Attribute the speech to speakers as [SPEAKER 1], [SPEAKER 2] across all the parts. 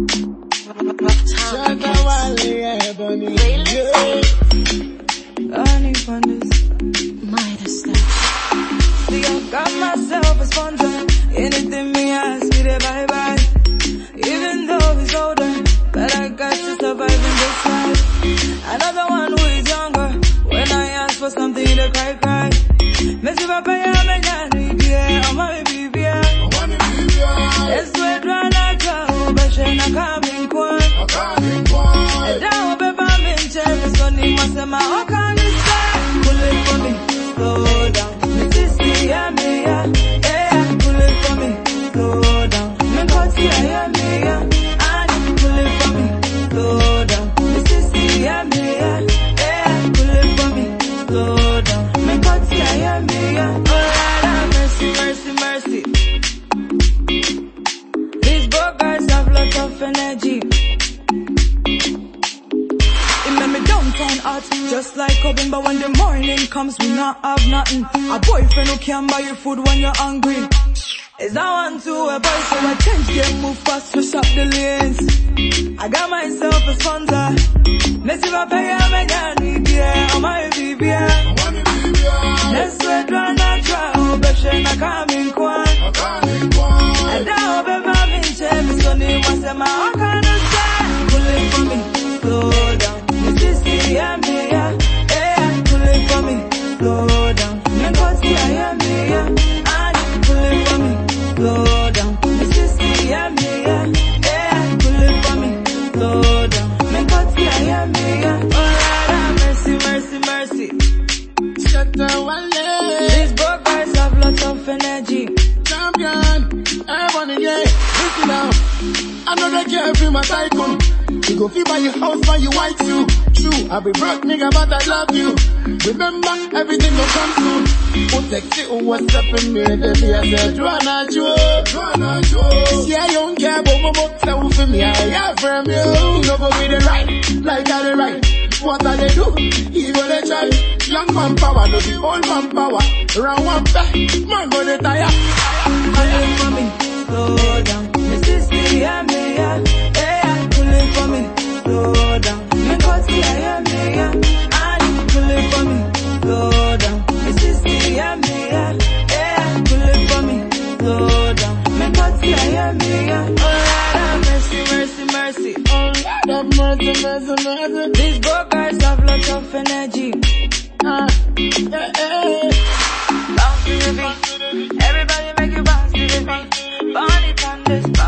[SPEAKER 1] Wale, Ebony.
[SPEAKER 2] See, I got myself a sponsor. Anything me ask me, they bye bye. Even though he's older, but I got to survive in this life. Another one who is younger. When I ask for something, they cry cry. Messi papa ni hot, just like oven, but when the morning comes, we not have nothing. A boyfriend who can buy you food when you're hungry. Is that one to a boy, so I change game, move fast, push up the lanes. I got myself a sponsor. Let's see I pay a man, yeah, my.
[SPEAKER 1] Wanna be your
[SPEAKER 2] Let's sweat run oh, a trial, but she not coming quick.
[SPEAKER 1] Akani kwa.
[SPEAKER 2] Ẹ̀dá ọbẹ̀ bá mi ń ṣe mi sọ energy.
[SPEAKER 1] Champion. Ebony, yeah. Listen now. I know they care for my tycoon. You go feel by your house by your white you. True, I be broke nigga, but I love you. Remember, everything will come soon. Who sexy, who what's up in me, they be a said, Joanna Joe. Joanna Joe. Yeah, you don't care about my book, so for me, I have from you. No go be the right, like I the right. What are they do? Evil they try. Young man power, no the old man power. Round one back, man go tire.
[SPEAKER 2] Pulling for me, slow down. Ya mi ya, eh, pulling for me, slow down. Mi ya, ani pulling for me, slow down. Mercy, mercy, mercy. These broke guys have lots of energy.
[SPEAKER 1] Ah, yeah, yeah.
[SPEAKER 2] Bounce to the beat, everybody make you bounce to the beat. Bonnie Thunders, bounce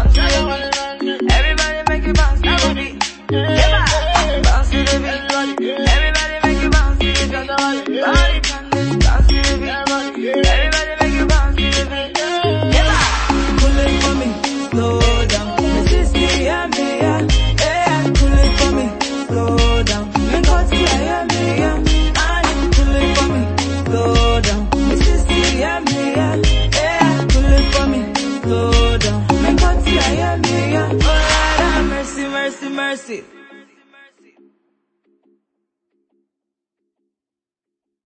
[SPEAKER 2] mercy.